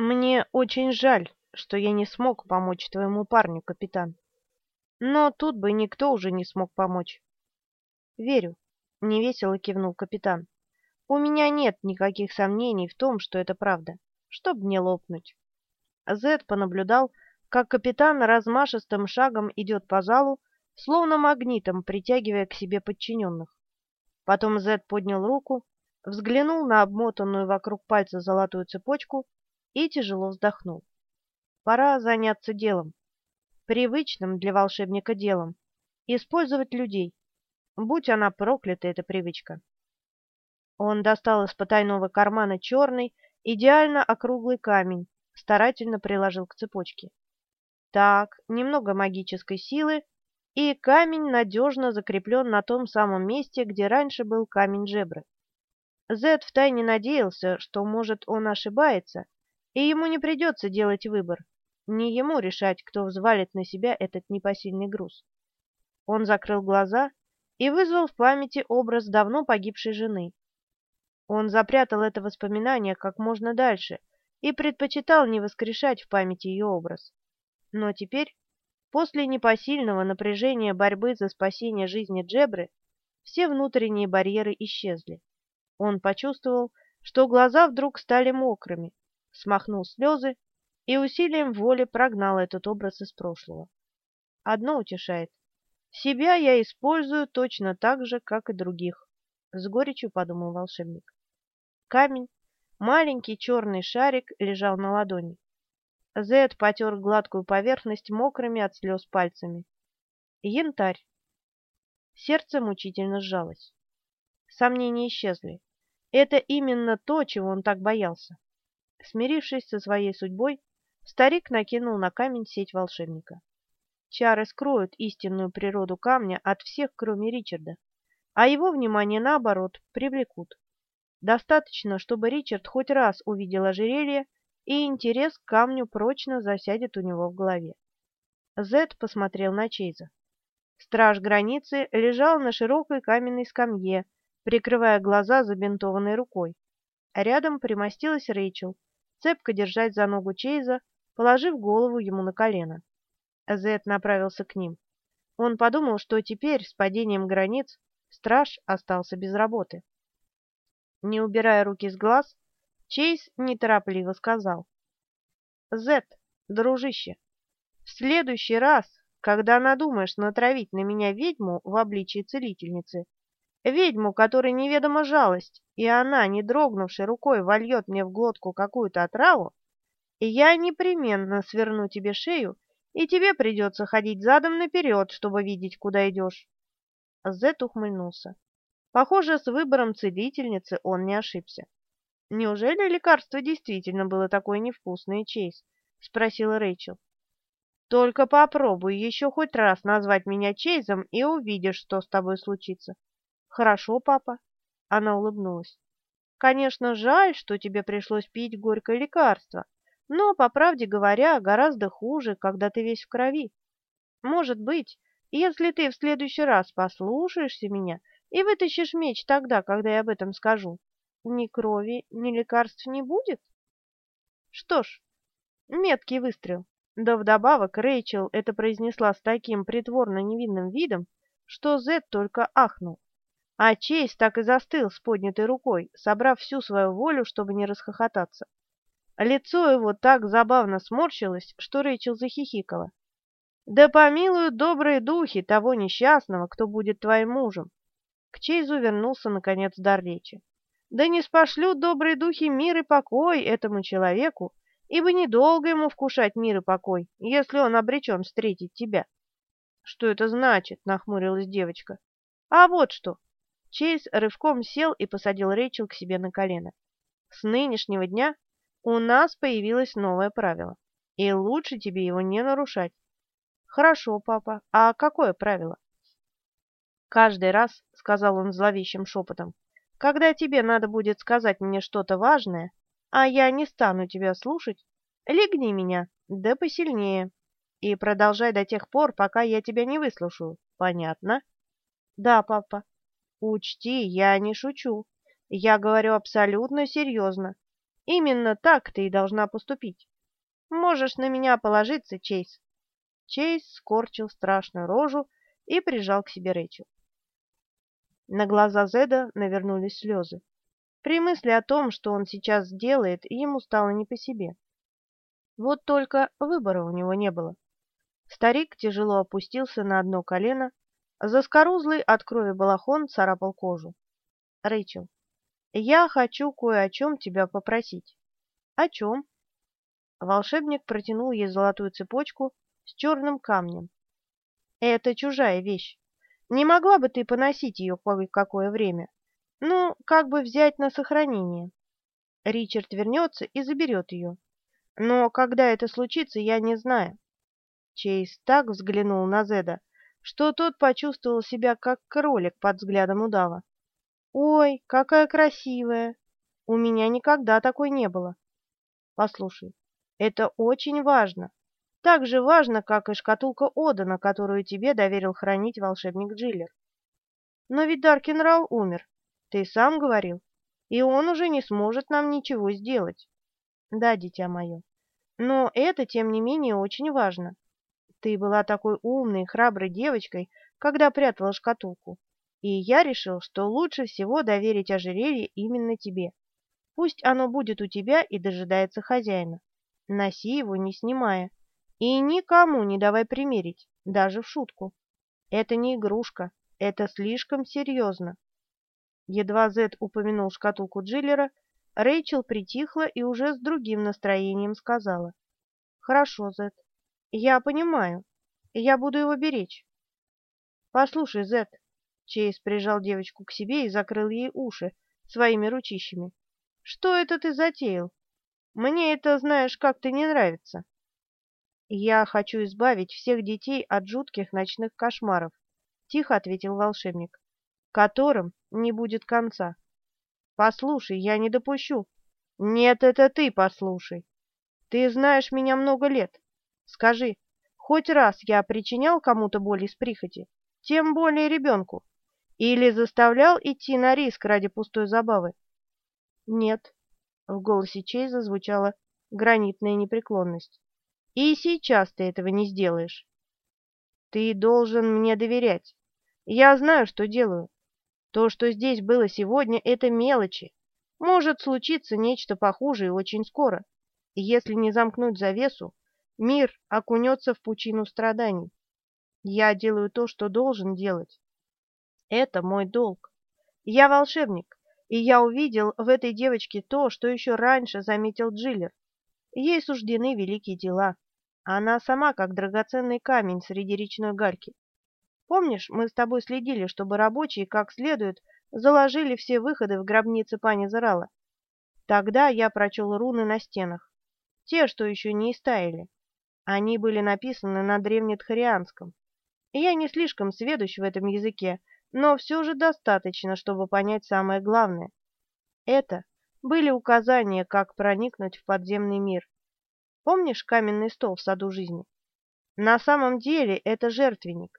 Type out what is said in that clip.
Мне очень жаль, что я не смог помочь твоему парню, капитан. Но тут бы никто уже не смог помочь. Верю, невесело кивнул капитан. У меня нет никаких сомнений в том, что это правда, чтоб не лопнуть. Зед понаблюдал, как капитан размашистым шагом идет по залу, словно магнитом притягивая к себе подчиненных. Потом Зед поднял руку, взглянул на обмотанную вокруг пальца золотую цепочку и тяжело вздохнул. Пора заняться делом, привычным для волшебника делом, использовать людей. Будь она проклята, эта привычка. Он достал из потайного кармана черный, идеально округлый камень, старательно приложил к цепочке. Так, немного магической силы, и камень надежно закреплен на том самом месте, где раньше был камень Джебры. Зед втайне надеялся, что, может, он ошибается, и ему не придется делать выбор, не ему решать, кто взвалит на себя этот непосильный груз. Он закрыл глаза и вызвал в памяти образ давно погибшей жены. Он запрятал это воспоминание как можно дальше и предпочитал не воскрешать в памяти ее образ. Но теперь, после непосильного напряжения борьбы за спасение жизни Джебры, все внутренние барьеры исчезли. Он почувствовал, что глаза вдруг стали мокрыми, смахнул слезы и усилием воли прогнал этот образ из прошлого. Одно утешает. Себя я использую точно так же, как и других, — с горечью подумал волшебник. Камень, маленький черный шарик, лежал на ладони. Зед потер гладкую поверхность мокрыми от слез пальцами. Янтарь. Сердце мучительно сжалось. Сомнения исчезли. Это именно то, чего он так боялся. Смирившись со своей судьбой, старик накинул на камень сеть волшебника. Чары скроют истинную природу камня от всех, кроме Ричарда, а его внимание, наоборот, привлекут. Достаточно, чтобы Ричард хоть раз увидел ожерелье, и интерес к камню прочно засядет у него в голове. Зед посмотрел на Чейза. Страж границы лежал на широкой каменной скамье, прикрывая глаза забинтованной рукой. Рядом примостилась Рэйчел, цепко держать за ногу Чейза, положив голову ему на колено. Зед направился к ним. Он подумал, что теперь, с падением границ, страж остался без работы. Не убирая руки с глаз, Чейз неторопливо сказал. «Зет, дружище, в следующий раз, когда надумаешь натравить на меня ведьму в обличии целительницы, Ведьму, которой неведома жалость, и она, не дрогнувшей рукой, вольет мне в глотку какую-то отраву, я непременно сверну тебе шею, и тебе придется ходить задом наперед, чтобы видеть, куда идешь. Зет ухмыльнулся. Похоже, с выбором целительницы он не ошибся. «Неужели лекарство действительно было такое невкусное, Чейз?» — спросила Рэйчел. «Только попробуй еще хоть раз назвать меня Чейзом, и увидишь, что с тобой случится. Хорошо, папа. Она улыбнулась. Конечно, жаль, что тебе пришлось пить горькое лекарство, но, по правде говоря, гораздо хуже, когда ты весь в крови. Может быть, если ты в следующий раз послушаешься меня и вытащишь меч тогда, когда я об этом скажу, ни крови, ни лекарств не будет? Что ж, меткий выстрел. Да вдобавок Рэйчел это произнесла с таким притворно невинным видом, что Зед только ахнул. А Чейз так и застыл с поднятой рукой, собрав всю свою волю, чтобы не расхохотаться. Лицо его так забавно сморщилось, что Рэйчел захихикала. «Да помилуют добрые духи того несчастного, кто будет твоим мужем!» К Чейзу вернулся, наконец, дар речи. «Да не спошлют добрые духи мир и покой этому человеку, ибо недолго ему вкушать мир и покой, если он обречен встретить тебя». «Что это значит?» — нахмурилась девочка. «А вот что!» Чейз рывком сел и посадил Рэйчел к себе на колено. «С нынешнего дня у нас появилось новое правило, и лучше тебе его не нарушать». «Хорошо, папа. А какое правило?» «Каждый раз, — сказал он зловещим шепотом, — когда тебе надо будет сказать мне что-то важное, а я не стану тебя слушать, легни меня, да посильнее, и продолжай до тех пор, пока я тебя не выслушаю. Понятно?» «Да, папа». Учти, я не шучу. Я говорю абсолютно серьезно. Именно так ты и должна поступить. Можешь на меня положиться, Чейз. Чейз скорчил страшную рожу и прижал к себе Рэйчел. На глаза Зеда навернулись слезы. При мысли о том, что он сейчас сделает, ему стало не по себе. Вот только выбора у него не было. Старик тяжело опустился на одно колено, заскорузлый от крови балахон царапал кожу. «Рэйчел, я хочу кое о чем тебя попросить». «О чем?» Волшебник протянул ей золотую цепочку с черным камнем. «Это чужая вещь. Не могла бы ты поносить ее какое время? Ну, как бы взять на сохранение. Ричард вернется и заберет ее. Но когда это случится, я не знаю. Чейз так взглянул на Зеда, что тот почувствовал себя как кролик под взглядом удава. «Ой, какая красивая! У меня никогда такой не было. Послушай, это очень важно. Так же важно, как и шкатулка Одана, которую тебе доверил хранить волшебник Джиллер. Но ведь Даркенрал умер. Ты сам говорил. И он уже не сможет нам ничего сделать. Да, дитя мое. Но это, тем не менее, очень важно. Ты была такой умной, храброй девочкой, когда прятала шкатулку. И я решил, что лучше всего доверить ожерелье именно тебе. Пусть оно будет у тебя и дожидается хозяина. Носи его, не снимая. И никому не давай примерить, даже в шутку. Это не игрушка, это слишком серьезно. Едва Зед упомянул шкатулку Джиллера, Рэйчел притихла и уже с другим настроением сказала. «Хорошо, Зед, я понимаю. Я буду его беречь». «Послушай, Зед», — Чейз прижал девочку к себе и закрыл ей уши своими ручищами. «Что это ты затеял? Мне это, знаешь, как-то не нравится». «Я хочу избавить всех детей от жутких ночных кошмаров», — тихо ответил волшебник которым не будет конца. Послушай, я не допущу. Нет, это ты послушай. Ты знаешь меня много лет. Скажи, хоть раз я причинял кому-то боль из прихоти, тем более ребенку, или заставлял идти на риск ради пустой забавы? Нет. В голосе Чейза звучала гранитная непреклонность. И сейчас ты этого не сделаешь. Ты должен мне доверять. Я знаю, что делаю. То, что здесь было сегодня, это мелочи. Может случиться нечто похуже и очень скоро. Если не замкнуть завесу, мир окунется в пучину страданий. Я делаю то, что должен делать. Это мой долг. Я волшебник, и я увидел в этой девочке то, что еще раньше заметил Джиллер. Ей суждены великие дела. Она сама как драгоценный камень среди речной гальки. Помнишь, мы с тобой следили, чтобы рабочие как следует заложили все выходы в гробнице пани Зарала? Тогда я прочел руны на стенах, те, что еще не истаяли. Они были написаны на древнетхарианском. Я не слишком сведущ в этом языке, но все же достаточно, чтобы понять самое главное. Это были указания, как проникнуть в подземный мир. Помнишь каменный стол в саду жизни? На самом деле это жертвенник.